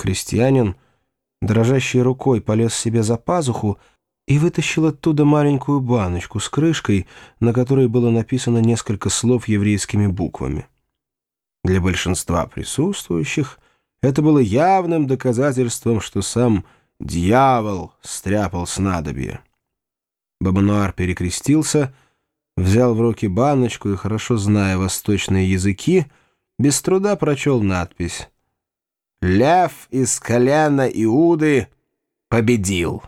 Крестьянин, дрожащей рукой, полез себе за пазуху и вытащил оттуда маленькую баночку с крышкой, на которой было написано несколько слов еврейскими буквами. Для большинства присутствующих это было явным доказательством, что сам дьявол стряпал снадобье. Бабануар перекрестился, взял в руки баночку и, хорошо зная восточные языки, без труда прочел надпись «Лев из колена Иуды победил».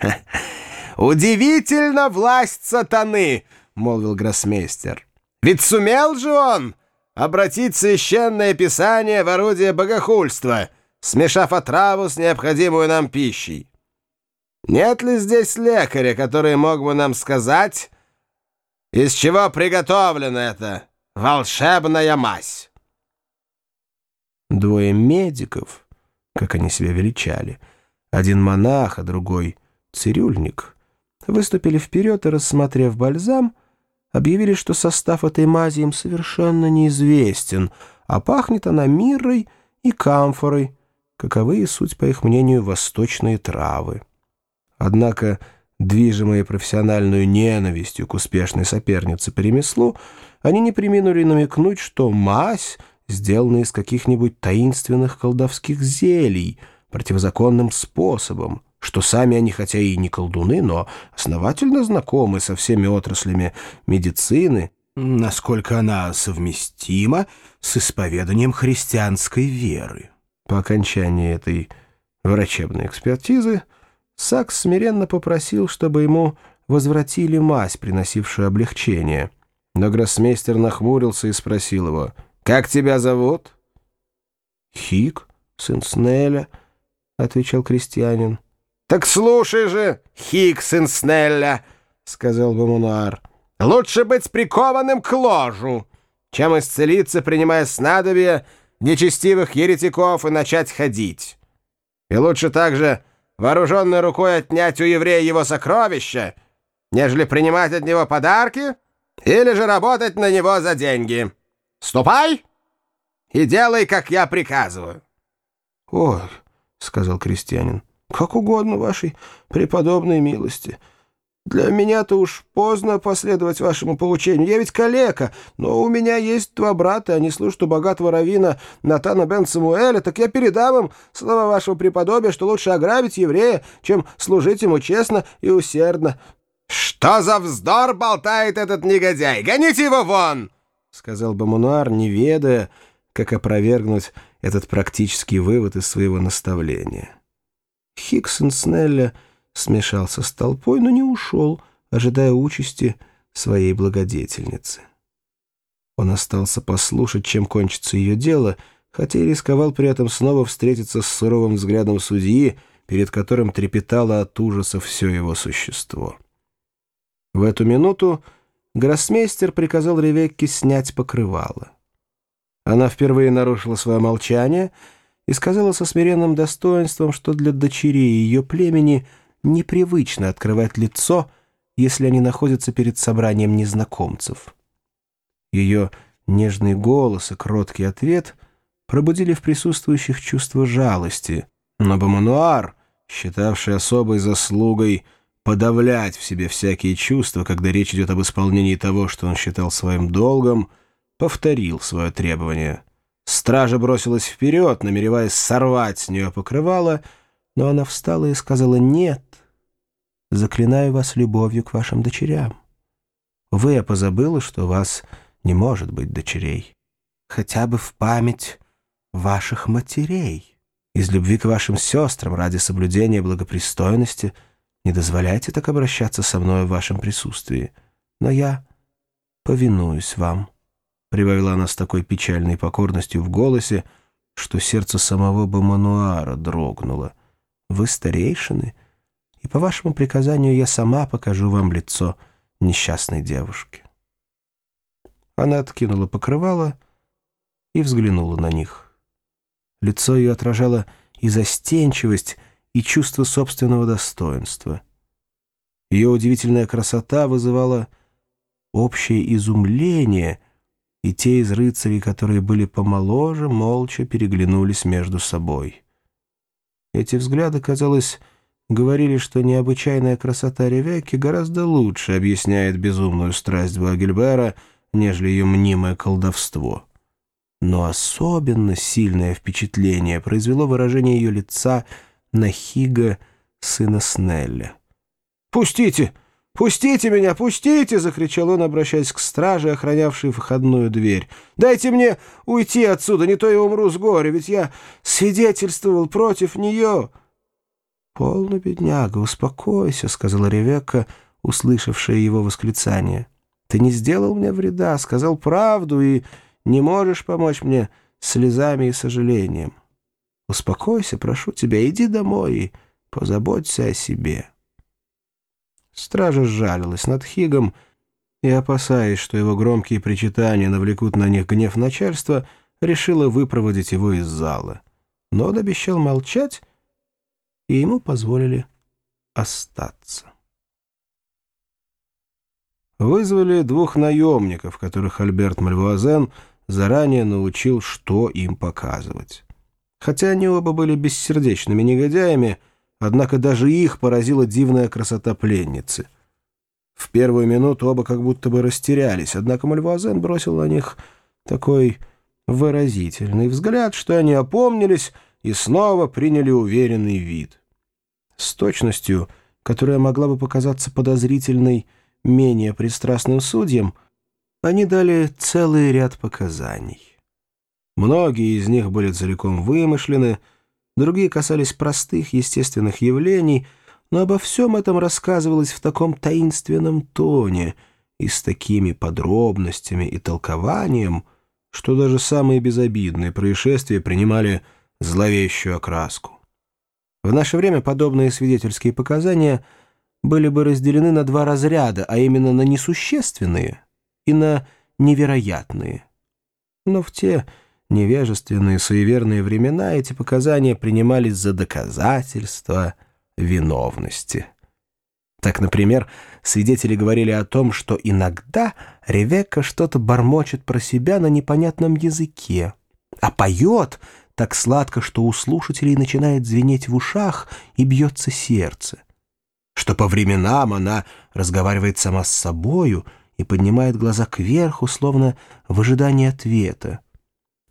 «Удивительно власть сатаны!» — молвил гроссмейстер. «Ведь сумел же он обратить священное писание в орудие богохульства, смешав отраву с необходимую нам пищей. Нет ли здесь лекаря, который мог бы нам сказать, из чего приготовлена эта волшебная мазь?» Двое медиков, как они себя величали, один монах, а другой цирюльник, выступили вперед и, рассмотрев бальзам, объявили, что состав этой мази им совершенно неизвестен, а пахнет она мирой и камфорой, каковы и суть, по их мнению, восточные травы. Однако, движимые профессиональную ненавистью к успешной сопернице по ремеслу, они не приминули намекнуть, что мазь сделана из каких-нибудь таинственных колдовских зелий, противозаконным способом, что сами они, хотя и не колдуны, но основательно знакомы со всеми отраслями медицины, насколько она совместима с исповеданием христианской веры. По окончании этой врачебной экспертизы Сакс смиренно попросил, чтобы ему возвратили мазь, приносившую облегчение. Но гроссмейстер нахмурился и спросил его, «Как тебя зовут?» «Хик, сын Снеля», — отвечал крестьянин. «Так слушай же, Хиксен Снелля», — сказал Бомунуар, — «лучше быть прикованным к ложу, чем исцелиться, принимая снадобья нечестивых еретиков и начать ходить. И лучше также вооруженной рукой отнять у еврея его сокровища, нежели принимать от него подарки или же работать на него за деньги. Ступай и делай, как я приказываю». «Ой», — сказал крестьянин, — как угодно вашей преподобной милости. Для меня-то уж поздно последовать вашему поучению. Я ведь калека, но у меня есть два брата, они служат у богатого равина Натана бен Самуэля, так я передам им слова вашего преподобия, что лучше ограбить еврея, чем служить ему честно и усердно». «Что за вздор болтает этот негодяй? Гоните его вон!» — сказал Бамунуар, не ведая, как опровергнуть этот практический вывод из своего наставления. Хиксон Снелля смешался с толпой, но не ушел, ожидая участи своей благодетельницы. Он остался послушать, чем кончится ее дело, хотя и рисковал при этом снова встретиться с суровым взглядом судьи, перед которым трепетало от ужаса все его существо. В эту минуту гроссмейстер приказал Ревекке снять покрывало. Она впервые нарушила свое молчание — и сказала со смиренным достоинством, что для дочерей ее племени непривычно открывать лицо, если они находятся перед собранием незнакомцев. Ее нежный голос и кроткий ответ пробудили в присутствующих чувство жалости, но Бамануар, считавший особой заслугой подавлять в себе всякие чувства, когда речь идет об исполнении того, что он считал своим долгом, повторил свое требование — Стража бросилась вперед, намереваясь сорвать с нее покрывало, но она встала и сказала «Нет, заклинаю вас любовью к вашим дочерям. Вы, я позабыла, что у вас не может быть дочерей. Хотя бы в память ваших матерей. Из любви к вашим сестрам ради соблюдения благопристойности не дозволяйте так обращаться со мной в вашем присутствии. Но я повинуюсь вам». — прибавила она с такой печальной покорностью в голосе, что сердце самого Бамануара дрогнуло. «Вы старейшины, и по вашему приказанию я сама покажу вам лицо несчастной девушки». Она откинула покрывало и взглянула на них. Лицо ее отражало и застенчивость, и чувство собственного достоинства. Ее удивительная красота вызывала общее изумление — и те из рыцарей, которые были помоложе, молча переглянулись между собой. Эти взгляды, казалось, говорили, что необычайная красота Ревекки гораздо лучше объясняет безумную страсть Буагельбера, нежели ее мнимое колдовство. Но особенно сильное впечатление произвело выражение ее лица на Хига, сына Снелля. «Пустите! Пустите меня! Пустите!» — закричал он, обращаясь к страже, охранявшей входную дверь. «Дайте мне уйти отсюда, не то я умру с горя, ведь я свидетельствовал против нее!» «Полно, бедняга, успокойся», — сказала Ревекка, услышавшая его восклицание. «Ты не сделал мне вреда, сказал правду и не можешь помочь мне слезами и сожалением. Успокойся, прошу тебя, иди домой и позаботься о себе». Стража сжалилась над Хигом и, опасаясь, что его громкие причитания навлекут на них гнев начальства, решила выпроводить его из зала. Но он обещал молчать, и ему позволили остаться. Вызвали двух наемников, которых Альберт Мальвуазен заранее научил, что им показывать. Хотя они оба были бессердечными негодяями, однако даже их поразила дивная красота пленницы. В первую минуту оба как будто бы растерялись, однако Мальвуазен бросил на них такой выразительный взгляд, что они опомнились и снова приняли уверенный вид с точностью, которая могла бы показаться подозрительной менее пристрастным судьям, они дали целый ряд показаний. Многие из них были целиком вымышлены, другие касались простых естественных явлений, но обо всем этом рассказывалось в таком таинственном тоне и с такими подробностями и толкованием, что даже самые безобидные происшествия принимали зловещую окраску. В наше время подобные свидетельские показания были бы разделены на два разряда, а именно на несущественные и на невероятные. Но в те невежественные суеверные времена эти показания принимались за доказательства виновности. Так, например, свидетели говорили о том, что иногда Ревекка что-то бормочет про себя на непонятном языке, а поет — так сладко, что у слушателей начинает звенеть в ушах и бьется сердце. Что по временам она разговаривает сама с собою и поднимает глаза кверху, словно в ожидании ответа.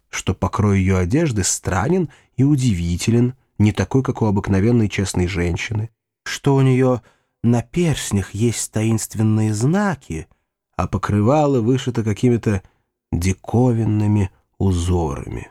Что покрой ее одежды странен и удивителен, не такой, как у обыкновенной честной женщины. Что у нее на перстнях есть таинственные знаки, а покрывало вышито какими-то диковинными узорами.